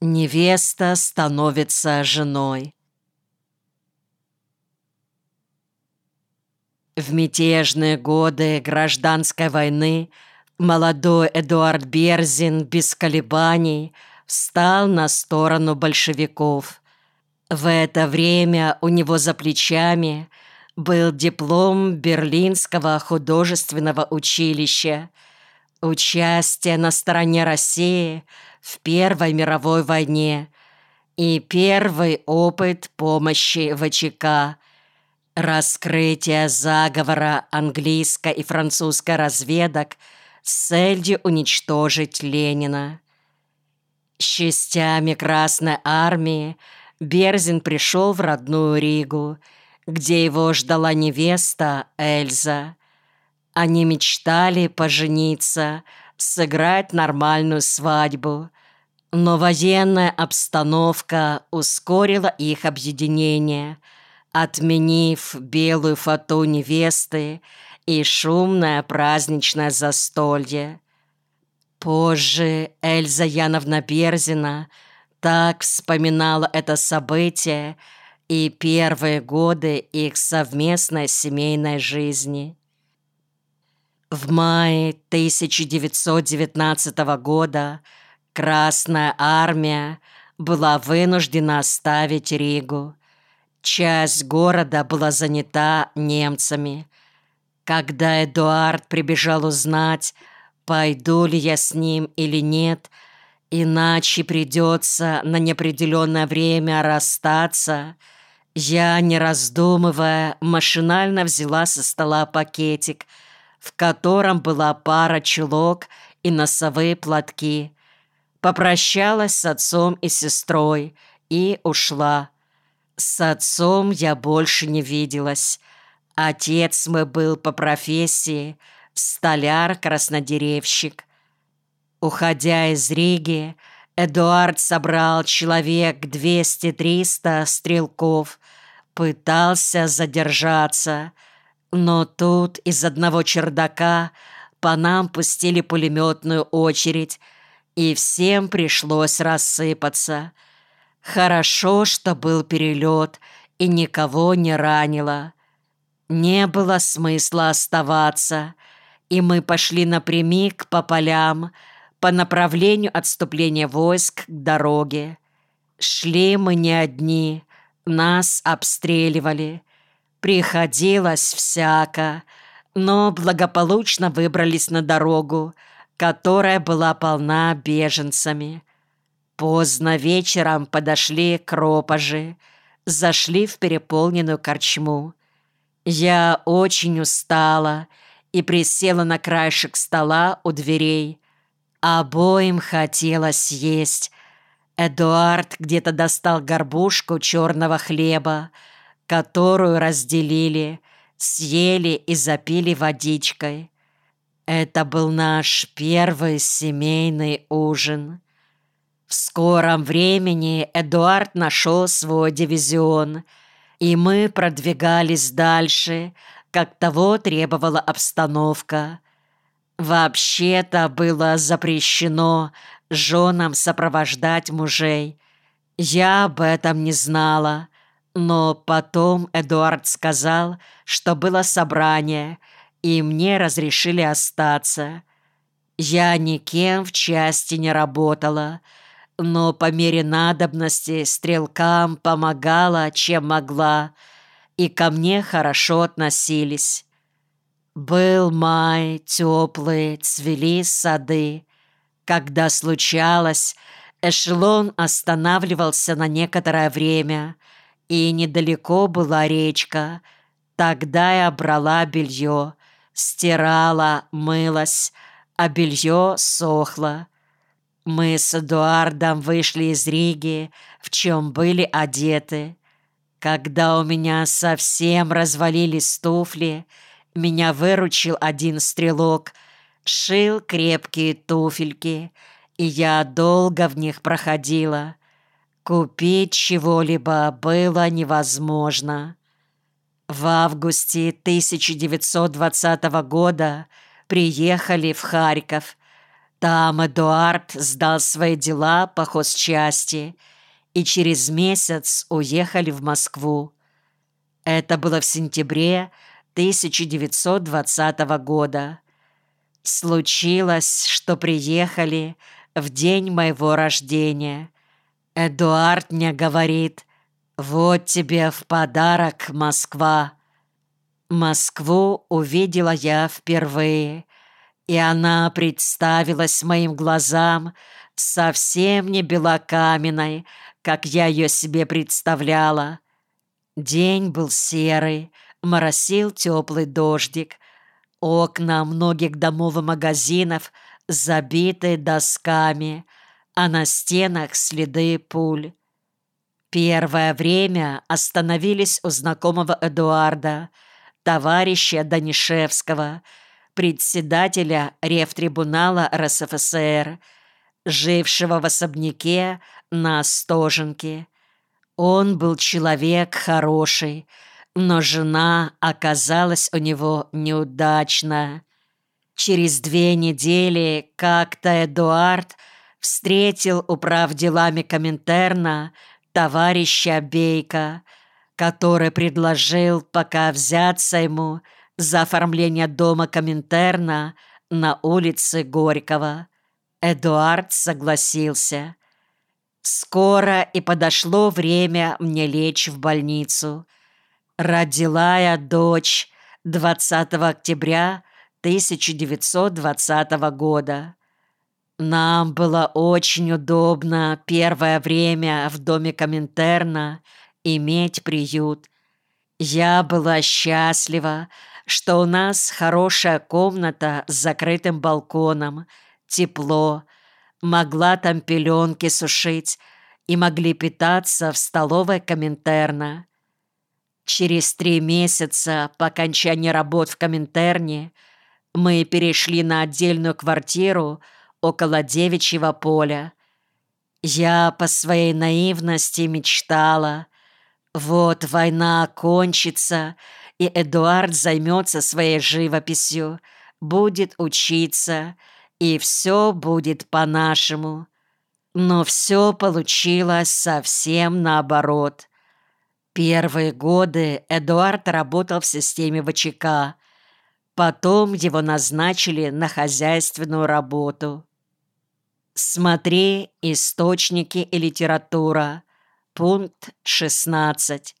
Невеста становится женой. В мятежные годы гражданской войны молодой Эдуард Берзин без колебаний встал на сторону большевиков. В это время у него за плечами был диплом Берлинского художественного училища, участие на стороне России – в Первой мировой войне и первый опыт помощи ВЧК, раскрытие заговора английской и французской разведок с целью уничтожить Ленина. С частями Красной Армии Берзин пришел в родную Ригу, где его ждала невеста Эльза. Они мечтали пожениться – сыграть нормальную свадьбу. Но военная обстановка ускорила их объединение, отменив белую фату невесты и шумное праздничное застолье. Позже Эльза Яновна Берзина так вспоминала это событие и первые годы их совместной семейной жизни. В мае 1919 года Красная Армия была вынуждена оставить Ригу. Часть города была занята немцами. Когда Эдуард прибежал узнать, пойду ли я с ним или нет, иначе придется на неопределенное время расстаться, я, не раздумывая, машинально взяла со стола пакетик – в котором была пара чулок и носовые платки. Попрощалась с отцом и сестрой и ушла. С отцом я больше не виделась. Отец мой был по профессии столяр-краснодеревщик. Уходя из Риги, Эдуард собрал человек 200-300 стрелков, пытался задержаться – но тут из одного чердака по нам пустили пулеметную очередь, и всем пришлось рассыпаться. Хорошо, что был перелет и никого не ранило. Не было смысла оставаться, и мы пошли напрямик по полям, по направлению отступления войск к дороге. Шли мы не одни, нас обстреливали. Приходилось всяко, но благополучно выбрались на дорогу, которая была полна беженцами. Поздно вечером подошли к ропожи, зашли в переполненную корчму. Я очень устала и присела на краешек стола у дверей. Обоим хотелось есть. Эдуард где-то достал горбушку черного хлеба, которую разделили, съели и запили водичкой. Это был наш первый семейный ужин. В скором времени Эдуард нашел свой дивизион, и мы продвигались дальше, как того требовала обстановка. Вообще-то было запрещено женам сопровождать мужей. Я об этом не знала, но потом Эдуард сказал, что было собрание, и мне разрешили остаться. Я никем в части не работала, но по мере надобности стрелкам помогала, чем могла, и ко мне хорошо относились. Был май, теплый, цвели сады. Когда случалось, эшелон останавливался на некоторое время — и недалеко была речка. Тогда я брала белье, стирала, мылась, а белье сохло. Мы с Эдуардом вышли из Риги, в чем были одеты. Когда у меня совсем развалились туфли, меня выручил один стрелок, шил крепкие туфельки, и я долго в них проходила. Купить чего-либо было невозможно. В августе 1920 года приехали в Харьков. Там Эдуард сдал свои дела по хозчасти и через месяц уехали в Москву. Это было в сентябре 1920 года. Случилось, что приехали в день моего рождения. Эдуард мне говорит, «Вот тебе в подарок Москва». Москву увидела я впервые, и она представилась моим глазам совсем не белокаменной, как я ее себе представляла. День был серый, моросил теплый дождик. Окна многих домов и магазинов забиты досками, а на стенах следы пуль. Первое время остановились у знакомого Эдуарда, товарища Данишевского, председателя Ревтрибунала РСФСР, жившего в особняке на Остоженке. Он был человек хороший, но жена оказалась у него неудачна. Через две недели как-то Эдуард встретил управ делами Коминтерна товарища Бейка, который предложил пока взяться ему за оформление дома Коминтерна на улице Горького. Эдуард согласился. Скоро и подошло время мне лечь в больницу. Родила я дочь 20 октября 1920 года. Нам было очень удобно первое время в доме Коминтерна иметь приют. Я была счастлива, что у нас хорошая комната с закрытым балконом, тепло, могла там пеленки сушить и могли питаться в столовой Коминтерна. Через три месяца по окончании работ в Коминтерне мы перешли на отдельную квартиру – около девичьего поля. Я по своей наивности мечтала. Вот война кончится, и Эдуард займется своей живописью, будет учиться, и все будет по-нашему. Но все получилось совсем наоборот. Первые годы Эдуард работал в системе ВЧК, потом его назначили на хозяйственную работу. Смотри источники и литература. Пункт 16.